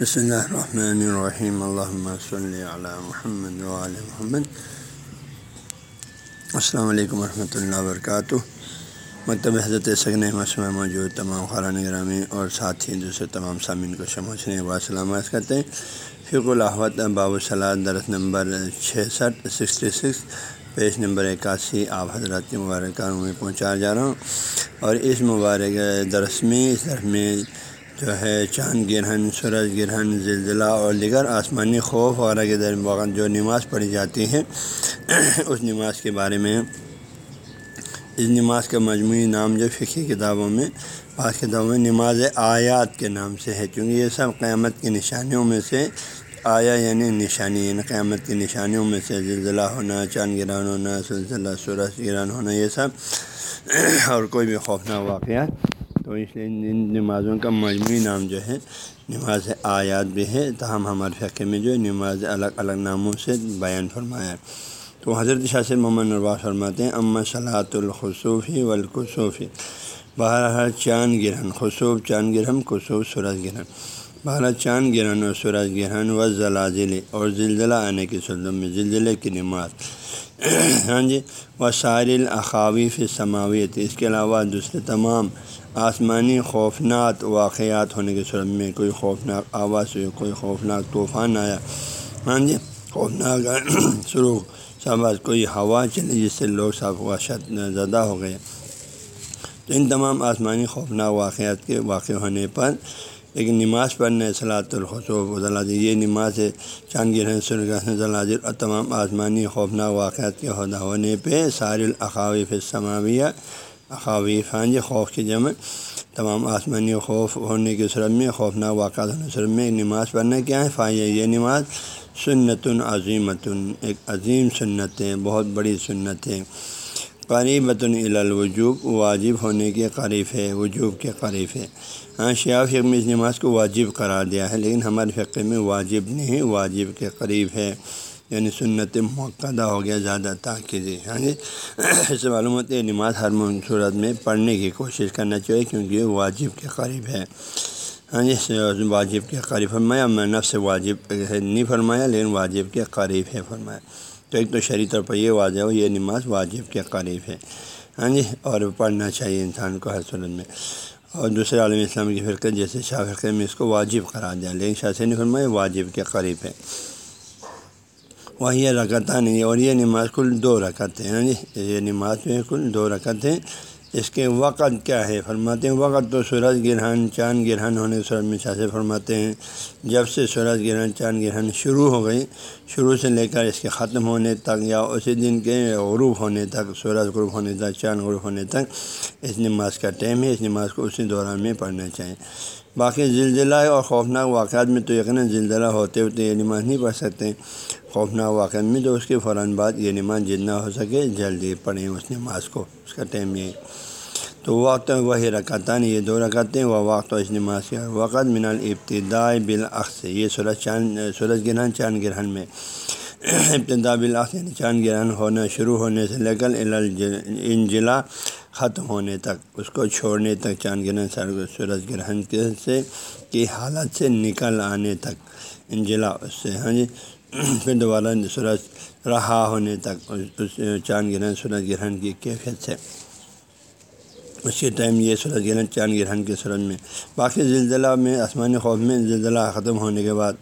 بسم اللہ الرحمن الرحیم الحمۃ صلی علی محمد علیہ محمد السلام علیکم ورحمۃ اللہ وبرکاتہ مکتب حضرت سگن مسئلہ موجود تمام خران گرامی اور ساتھ ہی دوسرے تمام سامعین کو سمجھنے کے بعد سلامت کرتے ہیں. فق الحوت باب الصلاح درس نمبر چھسٹھ، سکسٹی سکس، پیج نمبر اکاسی، آپ حضرات کے مبارکہ میں پہنچا جا رہا ہوں. اور اس مبارک درس میں، اس درس میں جو ہے چاند گرہن، سورج گرہن، زلزلہ اور دیگر آسمانی خوف وغیرہ کے درمیان جو نماز پڑھی جاتی ہے اس نماز کے بارے میں، اس نماز کا مجموعی نام جو فقی کتابوں میں، بعض کتابوں میں نماز آیات کے نام سے ہے کیونکہ یہ سب قیامت کی نشانیوں میں سے آیا یعنی نشانی یعنی قیامت کی نشانیوں میں سے زلزلہ ہونا، چاند گران ہونا سلسلہ سورج گران ہونا، یہ سب اور کوئی بھی خوفناک واقعات تو اس لیے ان نمازوں کا مجموعی نام جو ہے، نماز آیات بھی ہے۔ تاہم ہمارے فقے میں جو نماز الگ الگ ناموں سے بیان فرمایا ہے۔ تو حضرت شاہ سے محمد نرواز فرماتے ہیں امن صلاحت الخصوفی والکصوفی بہرحال چاند گرہن خصوف چاند گرہن، کسوف سورج گرہن۔ بہرحال چاند گرہن اور سورج گرہن و زلازل اور زلزلہ آنے کی سلطوں میں زلزلے کی نماز۔ ہاں جی و سائر الاخاویف سماویت اس کے علاوہ دوسرے تمام آسمانی خوفناک واقعات ہونے کے صورت میں کوئی خوفناک آواز ہوئی کوئی خوفناک طوفان آیا؟ ہاں جی خوفناک شروع سب کوئی ہوا چلی جس سے لوگ سب وحشت زدہ ہو گئے؟ تو ان تمام آسمانی خوفناک واقعات کے واقع ہونے پر لیکن نماز پڑھنے صلاحت الخصوف ضلع یہ نماز ہے چاند گرہن سرگاجر اور تمام آسمانی خوفناک واقعات کے عہدہ ہونے پہ سار الاقاویف سماویہ اخاویف ہاں جی خوف کی جمع. تمام آسمانی خوف ہونے کے صورت میں، خوفناک واقعات ہونے صورت میں نماز پڑھنا کیا ہے؟ فائدہ یہ نماز سنت عظیمت ایک عظیم سنت ہے، بہت بڑی سنت ہے۔ قریبۃ الوجوب، واجب ہونے کے قریب ہے، وجوب کے قریب ہے۔ ہاں شیعہ فقہ میں اس نماز کو واجب قرار دیا ہے، لیکن ہمارے فقے میں واجب نہیں، واجب کے قریب ہے۔ یعنی سنت موقع ہو گیا زیادہ تاکہ ہاں جی اس سے معلوم ہوتی ہے نماز ہر صورت میں پڑھنے کی کوشش کرنا چاہیے کیونکہ واجب کے قریب ہے۔ ہاں جی واجب کے قریب فرمایا، میں نفس واجب نہیں فرمایا، لیکن واجب کے قریب ہے فرمایا۔ تو ایک تو شرعی طور پر یہ واضح ہو، یہ نماز واجب کے قریب ہے۔ ہاں جی اور پڑھنا چاہیے انسان کو ہر صورت میں۔ اور دوسرے عالم اسلام کی فرقے جیسے شاہ فرقے میں اس کو واجب قرار دیا، لیکن شاہ سے نہیں فرمایا واجب کے قریب ہے۔ وہی رکتا نہیں اور یہ نماز کل دو رکعت ہیں جی یہ نماز جو ہے کل دو رکعت ہیں۔ اس کے وقت کیا ہے؟ فرماتے ہیں، وقت تو سورج گرہن، چاند گرہن ہونے سورج میں سے فرماتے ہیں۔ جب سے سورج گرہن، چاند گرہن شروع ہو گئی شروع سے لے کر اس کے ختم ہونے تک یا اسی دن کے غروب ہونے تک، سورج غروب ہونے تک، چاند غروب ہونے تک، اس نماز کا ٹائم ہے۔ اس نماز کو اسی دوران میں پڑھنا چاہیے۔ باقی زلزلہ اور خوفناک واقعات میں تو یقیناً زلزلہ ہوتے ہوتے یہ نماز نہیں پڑھ سکتے۔ خوفناک واقعات میں تو اس کے فوراً بعد یہ نماز جتنا ہو سکے جلدی پڑھیں اس نماز کو، اس کا ٹائم یہ۔ تو وقت وہی رکعتان، یہ دو رکعتیں، وہ وقت اس نماز کے وقت، من الابتداء بالعکس یہ سورج چاند، سورج گرہن، چاند گرہن میں۔ ابتدا بالعکس یعنی چاند گرہن ہونا شروع ہونے سے لے کر انجلا ختم ہونے تک، اس کو چھوڑنے تک چاند گرہن سورج گرہن کے سے، کی حالت سے نکل آنے تک، انجلا اس سے ہاں جی؟ پھر دوبارہ سورج رہا ہونے تک، اس چاند گرہن سورج گرہن کی کیفیت سے۔ اس کے ٹائم یہ سورج گرہن چاند گرہن کے سورج میں۔ باقی زلزلہ میں آسمانی خوف میں زلزلہ ختم ہونے کے بعد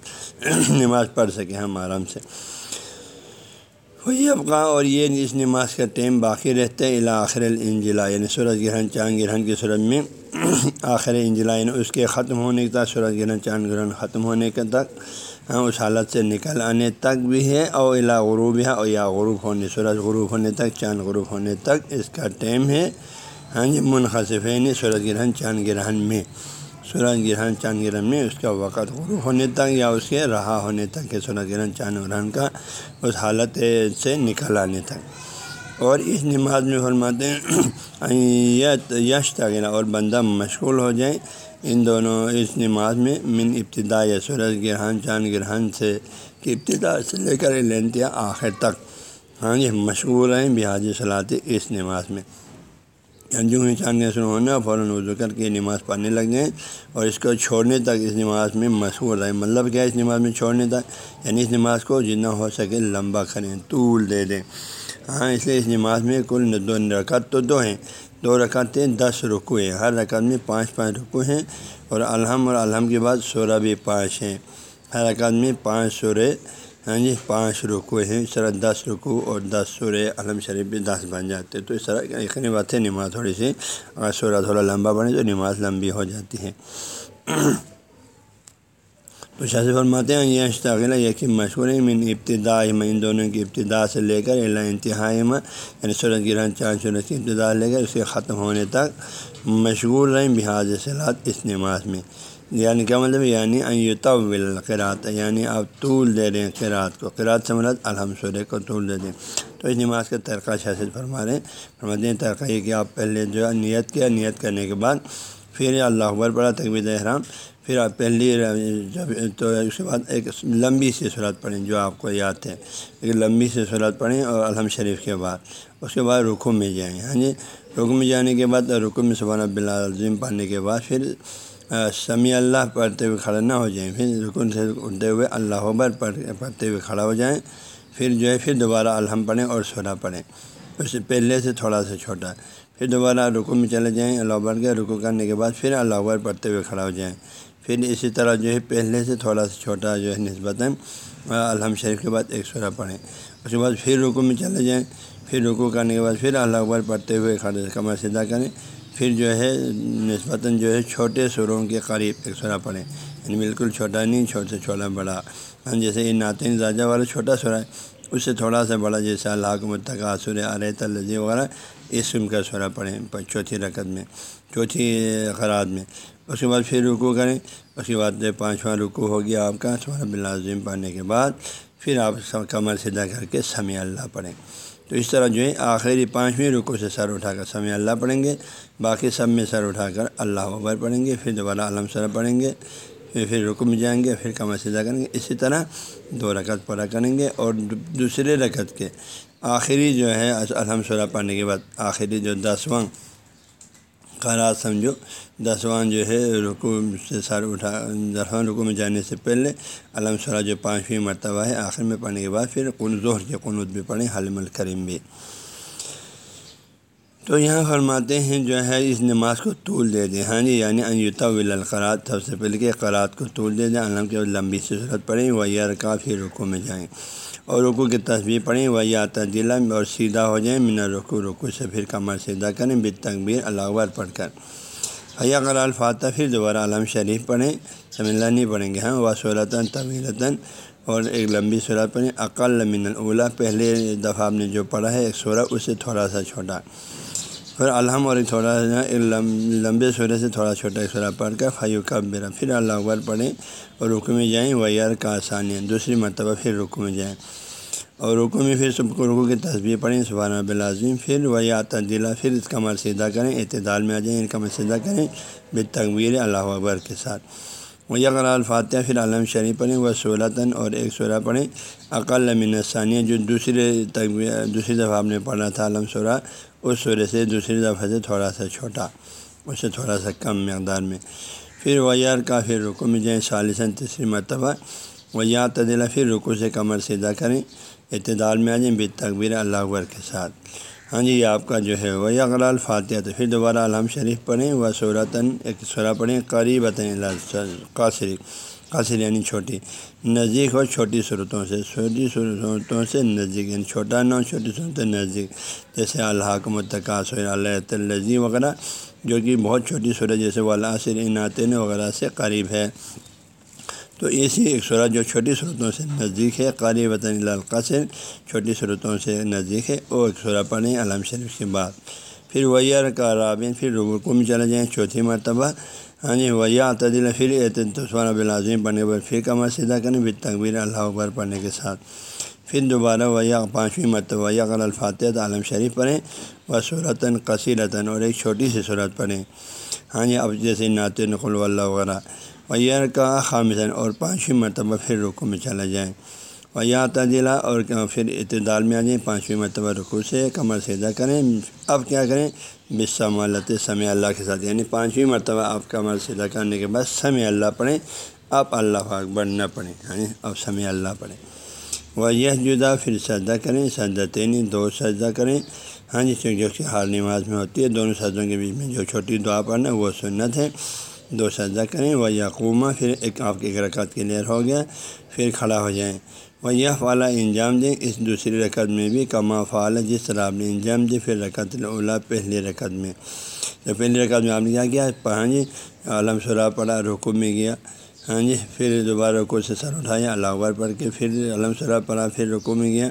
نماز پڑھ سکیں ہم آرام سے۔ وہی افغان اور یہ اس نماز کا ٹائم باقی رہتا ہے الا آخر الانجلا یعنی سورج گرہن، چاند گرہن کے سورج میں آخر انجلا یعنی اس کے ختم ہونے کے تک، سورج گرہن، چاند گرہن ختم ہونے کے تک ہاں، اس حالت سے نکل آنے تک بھی ہے اور الا غروب ہے اور یا غروب ہونے، سورج غروب ہونے تک، چاند غروب ہونے تک اس کا ٹائم ہے ہاں جی منخصفین سورج گرہن، چاند گرہن میں۔ سورج گرہن چاند گرہن میں اس کا وقت غروب ہونے تک یا اس کے رہا ہونے تک کہ سورج گرہن چاند گرہن کا اس حالت سے نکل آنے تک۔ اور اس نماز میں فرماتے ہیں یش تغیر اور بندہ مشغول ہو جائے۔ ان دونوں اس نماز میں من ابتدا یا سورج گرہن، چاند گرہن سے کہ ابتدا سے لے کر لینتیا آخر تک۔ ہاں جی مشغول ہیں بحاجی صلاحی اس نماز میں۔ یعنی جو ہی چاند کے شروع ہونا فوراً وضو کر کے نماز پڑھنے لگ جائیں اور اس کو چھوڑنے تک اس نماز میں مشہور رہے۔ مطلب کیا اس نماز میں چھوڑنے تک؟ یعنی اس نماز کو جتنا ہو سکے لمبا کریں، طول دے دیں۔ ہاں اس لیے اس نماز میں کل دو رکعت تو دو ہیں۔ دو رکعتیں دس رکو ہیں۔ ہر رکعت میں پانچ پانچ رکو ہیں اور الحم اور الحم کے بعد سورہ بھی پانچ ہیں۔ ہر رکعت میں پانچ سورے ہاں جی پانچ رکو ہیں، اس طرح دس رکو اور دس سورے علم شریف بھی دس بن جاتے تو اس طرح یقینی بات ہے، نماز تھوڑی سی، اگر سورہ تھوڑا لمبا بنے تو نماز لمبی ہو جاتی ہے۔ تو شاہ فرماتے ہیں، یہ اشتاغل یہ کہ مشہور ہے من ابتدا میں ان دونوں کی ابتدا سے لے کر اللہ انتہائی میں یعنی سورج گرہن چاند سورج کی ابتدا لے کر اس کے ختم ہونے تک مشغول رہیں، بحاظ صلاحات اس نماز میں۔ یعنی کیا مطلب یعنی طول قرات یعنی آپ طول دے رہے ہیں قرات کو۔ قرات سے مطلب الحمد سورہ کو طول دے دیں۔ تو اس نماز کا ترقہ شاست فرما رہے ہیں۔ فرماتے ہیں ترقہ یہ کہ آپ پہلے جو ہے نیت کیا، نیت کرنے کے بعد پھر اللہ اکبر پڑھا تقبیر احرام، پھر آپ پہلی جب تو اس کے بعد ایک لمبی سی صورت پڑھیں جو آپ کو یاد ہے ایک لمبی سی صورت پڑھیں اور الحمد شریف کے بعد۔ اس کے بعد رکو میں جائیں یعنی ہاں جی رکو میں جانے کے بعد رکو میں سبحانہ بلازم پڑھنے کے بعد پھر سمیع اللہ پڑھتے ہوئے کھڑا نہ ہو جائیں، پھر رکن سے اٹھتے ہوئے اللہ اکبر پڑھ پڑھتے ہوئے کھڑا ہو جائیں، پھر جو ہے پھر دوبارہ الحم پڑھیں اور سورہ پڑھیں۔ اس سے پہلے سے تھوڑا سا چھوٹا۔ پھر دوبارہ رکو میں چلے جائیں، اللہ اکبر کے رکو کرنے کے بعد پھر اللہ اکبر پڑھتے ہوئے کھڑا ہو جائیں۔ پھر اسی طرح جو ہے پہلے سے تھوڑا سا چھوٹا جو ہے نسبت الحم شریف کے بعد ایک سورہ پڑھیں۔ اس کے بعد پھر رکو میں چلے جائیں، پھر رکو کرنے کے بعد پھر اللہ اکبر پڑھتے ہوئے کھڑے، کمر سیدھا کریں۔ پھر جو ہے، نسبتاً جو ہے، چھوٹے سروں کے قریب ایک سورہ پڑھیں۔ یعنی بالکل چھوٹا نہیں، چھوٹے سے چھوٹا بڑا۔ ہاں، جیسے یہ نعتین زاجہ والا چھوٹا سورہ ہے، اس سے تھوڑا سا بڑا، جیسے اللہ کو سر علیہ تلزی وغیرہ، اس سم کا سورہ پڑھیں۔ چوتھی رقط میں، چوتھی خراد میں۔ اس کے بعد پھر رکو کریں۔ اس کے بعد پانچواں رکو ہو گیا آپ کا، سورہ بلازم پڑھنے کے بعد۔ پھر آپ کمر سیدھا کر کے سمیع اللہ پڑھیں۔ تو اس طرح جو ہے آخری پانچویں رکو سے سر اٹھا کر سمے اللہ پڑھیں گے، باقی سب میں سر اٹھا کر اللہ اکبر پڑھیں گے، پھر دوبارہ علم سر پڑھیں گے، پھر پھر رکو میں جائیں گے، پھر کمر سجا کریں گے، اسی طرح دو رکعت پورا کریں گے اور دوسرے رکعت کے آخری جو ہے الحمد سورہ پڑھنے کے بعد آخری جو دسواں قرار سمجھو۔ دسواں جو ہے رکو سے سر اٹھا، دسواں رکو میں جانے سے پہلے علم سورہ جو پانچویں مرتبہ ہے، آخر میں پڑھنے کے بعد پھر قن ظہر کے قنوط بھی پڑھیں حلم الکریم بھی۔ تو یہاں فرماتے ہیں جو ہے، اس نماز کو طول دے دیں۔ ہاں جی یعنی انیوتا القرات سب سے پہلے کہ قرات کو طول دے دیں، علم کے لمبی سے ضرورت پڑیں وہ یار کافی رکو میں جائیں۔ اور رکو کی تصویر پڑھیں وہ یا تدیلا اور سیدھا ہو جائیں منا رکو رکو سے پھر کمر سیدھا کریں، بے تقبیر اللہ پڑھ کر۔ حیا کر الفاتح پھر دوبارہ علم شریف پڑھیں سملہ نہیں پڑھیں گے ہاں؟ وہ صورتاً طویلتاً اور ایک لمبی صورت پڑھیں، اقل من الاولا پہلے دفعہ آپ نے جو پڑھا ہے، ایک سورہ، اس سے تھوڑا سا چھوٹا۔ پھر الحم اور ایک تھوڑا لمبے سورے سے تھوڑا چھوٹا ایک سورہ پڑھ کر فیو کب میرا پھر اللہ اکبر پڑھیں اور رکو میں جائیں، ویار کا آسانی دوسری مرتبہ پھر رکو میں جائیں۔ اور رکو میں پھر سب کو رکو کی تصویر پڑھیں سبحانہ بلازم پھر وہی آتا پھر اس کا مر سیدھا کریں، اعتدال میں آ جائیں، ان کا مر سیدھا کریں بے تقبیر اللہ اکبر کے ساتھ۔ وہی اگر الفاتحہ، پھر علم شریف پڑھیں وہ سولہتاً اور ایک سورہ پڑھیں۔ عقل من ثانیہ جو دوسرے تقبیر دوسری دفعہ آپ نے پڑھا تھا علم سورہ۔ اس سورے سے دوسری دفعہ سے تھوڑا سا چھوٹا، اس سے تھوڑا سا کم مقدار میں۔ پھر ویار کا پھر رکو میں جائیں سالثاً تیسری مرتبہ وہ یا پھر رکو سے کمر سیدھا کریں، اعتدال میں آ جائیں بے تقبیر اللہ اکبر کے ساتھ۔ ہاں جی یہ آپ کا جو ہے وہ اغلال فاتحہ تو پھر دوبارہ الحم شریف پڑھیں، وہ صورتاً ایک سورہ پڑھیں قریب قاصری قاصر یعنی چھوٹی، نزدیک ہو چھوٹی صورتوں سے، چھوٹی صورتوں سے نزدیک یعنی چھوٹا نہ ہو چھوٹی صورتیں نزدیک، جیسے اللہ کو متقاص اللہ تلزی وغیرہ، جو کہ بہت چھوٹی صورت، جیسے وہ اللہ نعتین وغیرہ سے قریب ہے۔ تو ایسی ایک صورت جو چھوٹی صورتوں سے نزدیک ہے قاری وطن القاصر چھوٹی صورتوں سے نزدیک ہے، وہ ایک صورت پڑھیں علام شریف کے بعد۔ پھر ویار کا رابین پھر رکو میں چلے جائیں چوتھی مرتبہ۔ ہاں جی ویا تعدیل پھر اعتدال بلازم پڑھنے پر پھر کمر سیدھا کریں پھر تقبیر اللہ اکبر پڑھنے کے ساتھ۔ پھر دوبارہ ویا پانچویں مرتبہ ویا قل الفاتح عالم شریف پڑھیں و صورتاً قصیرتاً اور ایک چھوٹی سی صورت پڑھیں۔ ہاں جی اب جیسے نعت نقل اللہ وغیرہ۔ ویر کا خامصن اور پانچویں مرتبہ پھر رکو میں چلا جائیں۔ و یا تجلا اور پھر اعتدال میں آ جائیں، پانچویں مرتبہ رکو سے کمر سیدھا کریں۔ اب کیا کریں؟ بسمالت سمع اللہ کے ساتھ۔ یعنی پانچویں مرتبہ آپ کمر سیدھا کرنے کے بعد سمع اللہ پڑھیں۔ آپ اللہ اکبر نہ پڑھیں یعنی اب سمع اللہ پڑھیں۔ وہ یہ جدا پھر سجدہ کریں، سجدہ تینی، دو سجدہ کریں۔ ہاں جی جو کہ ہار نماز میں ہوتی ہے، دونوں سجدوں کے بیچ میں جو چھوٹی دعا پڑھنا، وہ سنت ہے۔ دو سجدہ کریں۔ وہ یقومہ پھر ایک آپ کے ایک رکعت کلیئر ہو گیا، پھر کھڑا ہو جائیں۔ وہ یہ فعلیٰ انجام دیں، اس دوسری رکعت میں بھی کما فعال جس طرح آپ نے انجام دی، پھر رکعت الاولا پہلی رکعت میں۔ تو پہلی رکعت میں آپ نے کیا کیا؟ ہاں جی عالم سرا پڑھا رکو میں گیا۔ ہاں جی پھر دوبارہ رکو سے سر اٹھایا، اللہ اکبر پڑھ کے پھر علم سرا پڑھا، پھر رکو میں گیا۔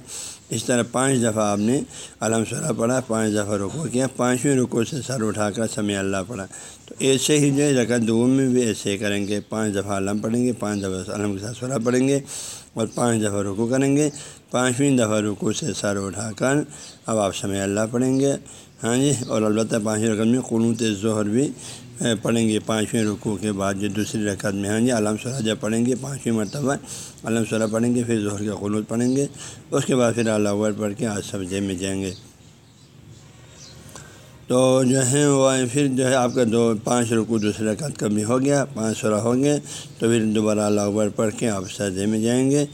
اس طرح پانچ دفعہ آپ نے علم سرا پڑھا، پانچ دفعہ رکو کیا، پانچویں رکو سے سر اٹھا کر سمے اللہ پڑھا۔ تو ایسے ہی جو ہے، رکعت دو میں بھی ایسے کریں گے۔ پانچ دفعہ علم پڑھیں گے، پانچ دفعہ علم کے ساتھ سرا پڑھیں گے۔ اور پانچ دفعہ رکو کریں گے۔ پانچویں دفعہ رکو سے سر اٹھا کر اب آپ سمے اللہ پڑھیں گے۔ ہاں جی اور البتہ پانچویں رقم میں قنوت ظہر بھی پڑھیں گے۔ پانچویں رکوع کے بعد جو دوسری رکعت میں ہاں جی علم صلاح جب پڑھیں گے، پانچویں مرتبہ علم صلاح پڑھیں گے، پھر ظہر کا قنوط پڑھیں گے۔ اس کے بعد پھر اللہ اکبر پڑھ کے آج سبزے میں جائیں گے۔ تو جو ہے وہ پھر جو ہے آپ کا دو، پانچ رکو دوسرے رکعت کا بھی ہو گیا، پانچ سورہ ہو گئے تو پھر دوبارہ اللہ اکبر پڑھ کے آپ سجدے میں جائیں گے۔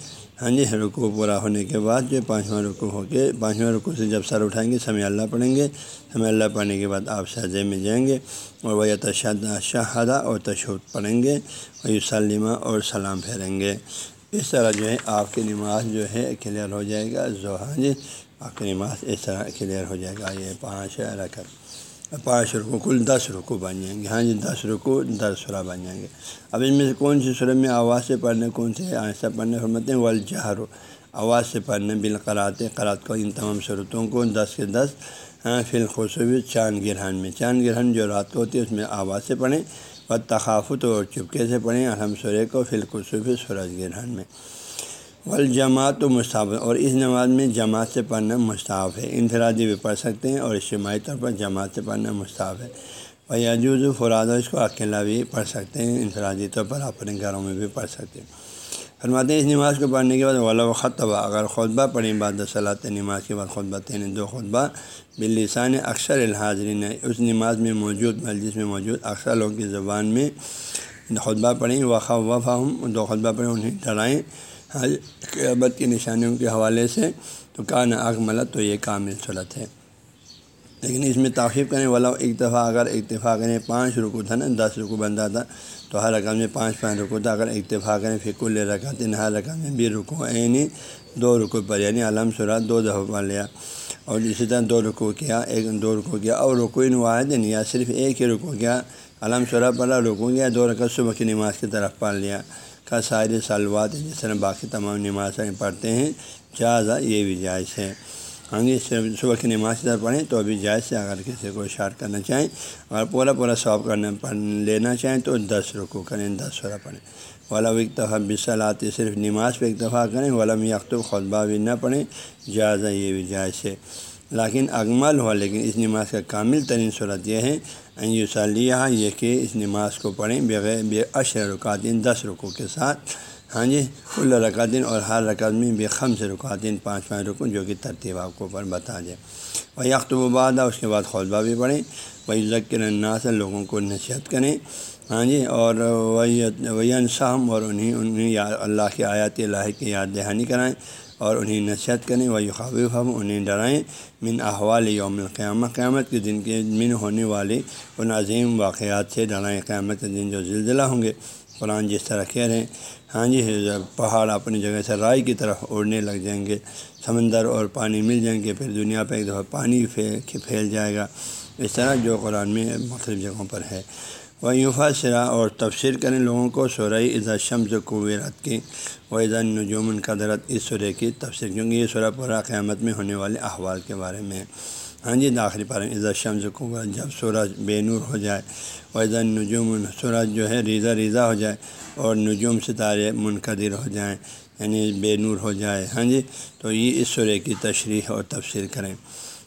ہاں جی رکو پورا ہونے کے بعد جو پانچواں رکو ہو کے، پانچواں رکو سے جب سر اٹھائیں گے سمے اللہ پڑھیں گے۔ سمے اللہ پڑھنے کے بعد آپ سجدے میں جائیں گے اور وہ تشد شہادہ اور تشود پڑھیں گے اور یہ سلیمہ اور سلام پھیریں گے۔ اس طرح جو ہے آپ کی نماز جو ہے کلیئر ہو جائے گا۔ جو ہاں جی آپ کی نماز اس طرح کلیئر ہو جائے گا۔ یہ پانچ رکعت۔ پانچ رکو، کل دس رکو بن جائیں گے۔ ہاں جی دس رکو، دس سورہ بن جائیں گے۔ اب ان میں سے کون سی سورہ میں آواز سے پڑھنے، کون سے آہستہ پڑھنے فرماتے ہیں؟ والجہر۔ آواز سے پڑھنے بالقرات قرات کو ان تمام صورتوں کو دس کے دس ہاں فی الخصوصی چاند گرہن میں۔ چاند گرہن جو رات کو ہوتی ہے، اس میں آواز سے پڑھیں۔ و تخافت اور چپکے سے پڑھیں۔ الحم سورے کو فی الخصوصی سورج گرہن میں۔ والجماعت و مصطف اور اس نماز میں جماعت سے پڑھنا مصطاف ہے۔ انفرادی بھی پڑھ سکتے ہیں اور اجتماعی طور پر جماعت سے پڑھنا مصطاف ہے۔ اور یاجوز و فراد، اس کو اکیلا بھی پڑھ سکتے ہیں۔ انفرادی طور پر اپنے گھروں میں بھی پڑھ سکتے ہیں۔ فرماتے ہیں اس نماز کو پڑھنے کے بعد ولا خطبہ اگر خطبہ پڑھیں بعد صلاحت نماز کے بعد خطبہ، تین، دو خطبہ۔ بلسان اکثر الحاظرین اس نماز میں موجود مسجد میں موجود اکثر لوگوں کی زبان میں خطبہ پڑھیں۔ وقا وفاہم دو خطبہ پڑھیں، انہیں ڈرائیں قیامت کی نشانیوں کے حوالے سے تو کان آگ ملت تو یہ کامل صورت ہے۔ لیکن اس میں تاخیر کریں والا ایک دفعہ اگر اتفاق کریں پانچ رکو تھا نا، دس رکو بندہ تھا، تو ہر رقم میں پانچ پانچ رکو تھا۔ اگر اتفاق کریں پھر کل رکعت ہر رقم میں بھی رکو یعنی دو رکو پر یعنی علم سرا دو دفعہ پڑھ لیا۔ اور اسی طرح دو رکو کیا، ایک دو رکو کیا، اور رکو واحد یا صرف ایک ہی رکو کیا۔ علم سرا پڑھا رکو گیا دو رکعت صبح کی نماز کی طرف پڑھ لیا۔ کا سارے سالوات جس طرح باقی تمام نمازیں پڑھتے ہیں، جائزہ یہ بھی جائز ہے۔ ہاں جی صبح کی نماز طرح پڑھیں تو ابھی جائز ہے، اگر کسی کو اشار کرنا چاہیں اگر پورا پورا سواب کرنا پڑھ لینا چاہیں تو دس رکو کریں، دس سورہ پڑھیں۔ والا اکتفا بصلاحات صرف نماز پہ اکتفا کریں، ولم یکتب خطبہ بھی نہ پڑھیں، جائزہ یہ بھی جائز ہے۔ لیکن اگمل ہوا، لیکن اس نماز کا کامل ترین صورت یہ ہے یوسالیہ یہ کہ اس نماز کو پڑھیں بغیر بے اشر رکاتین دس رکو کے ساتھ۔ ہاں جی کل رکاتین اور ہر رکعت میں بے خم سے رکاتین پانچ پانچ رکو جو کہ ترتیب آپ کو اوپر بتا دیں وہ یکت و بعد، اس کے بعد خطبہ بھی پڑھیں۔ وہی ذکر الناس، لوگوں کو نصیحت کریں۔ ہاں جی اور وہی انصام اور انہیں انہیں اللہ کے آیات اللہ کی یاد دہانی کرائیں۔ اور انہیں نصیحت کریں وہی خواب ہم انہیں ڈرائیں۔ من احوال یوم القیامہ قیامت کے دن کے، من ہونے والے ان عظیم واقعات سے ڈرائیں۔ قیامت کے دن جو زلزلہ ہوں گے، قرآن جس طرح کہہ رہے ہیں ہاں جی پہاڑ اپنی جگہ سے رائے کی طرف اڑنے لگ جائیں گے، سمندر اور پانی مل جائیں گے، پھر دنیا پہ ایک دفعہ پانی پھیل جائے گا۔ اس طرح جو قرآن میں مختلف جگہوں پر ہے۔ وہ یوفا سرا اور تفسیر کریں لوگوں کو سورئی اذا شمس قویرت کی و اذا نجوم قدرت اس سورے کی تفسیر، کیونکہ یہ سورہ پورا قیامت میں ہونے والے احوال کے بارے میں ہاں جی داخلی پارے اذا شمس قوت جب سورج بے نور ہو جائے و اذا نجوم سورج جو ہے ریزہ ریزہ ہو جائے اور نجوم ستارے منقدر ہو جائیں یعنی بے نور ہو جائے۔ ہاں جی تو یہ اس سورے کی تشریح اور تفسیر کریں۔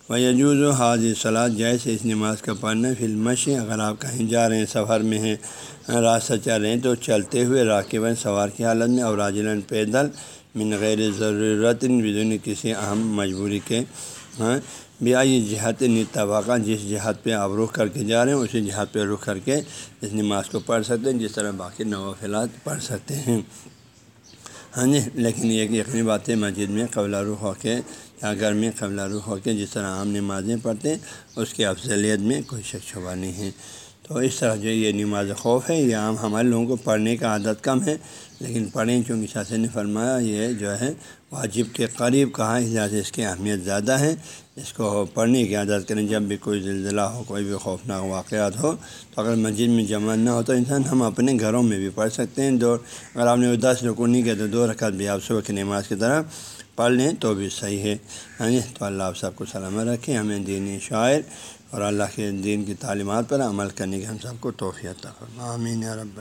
و یجوز و حاضر صلاح جیسے اس نماز کا پڑھنا فلمشی اگر آپ کہیں جا رہے ہیں سفر میں ہیں، راستہ چل رہے ہیں تو چلتے ہوئے راکباً سوار کی حالت میں اور راجلاً پیدل من غیر ضرورت بدون کسی اہم مجبوری کے ہاں بیا یہ جہت نتواقع جس جہاد پہ آپ رخ کر کے جا رہے ہیں، اسی جہاد پہ رخ کر کے اس نماز کو پڑھ سکتے ہیں، جس طرح باقی نوافلات پڑھ سکتے ہیں۔ ہاں جی لیکن یہ یقینی بات ہے مسجد میں قبلہ روح ہو کے یا میں قبلہ روح ہو کے جس طرح عام نمازیں پڑھتے ہیں، اس کی افضلیت میں کوئی شک شبہ نہیں ہے۔ تو اس طرح جو یہ نماز خوف ہے، یہ عام ہمارے لوگوں کو پڑھنے کا عادت کم ہے۔ لیکن پڑھیں، چونکہ شاثر نے فرمایا، یہ جو ہے، واجب کے قریب کہاں، اس لحاظ اس کی اہمیت زیادہ ہے۔ اس کو پڑھنے کی عادت کریں۔ جب بھی کوئی زلزلہ ہو، کوئی بھی خوفناک واقعات ہو، تو اگر مسجد میں جمع نہ ہو، تو انسان ہم اپنے گھروں میں بھی پڑھ سکتے ہیں۔ دو، اگر آپ نے دس رکو نہیں کیا، تو دو رکعت بھی آپ صبح کی نماز کی طرح پڑھ لیں تو بھی صحیح ہے۔ ہاں جی تو اللہ آپ سب کو سلامت رکھیں ہمیں دینی شاعر اور اللہ کے دین کی تعلیمات پر عمل کرنے کی ہم سب کو توفیع فرما آمین رب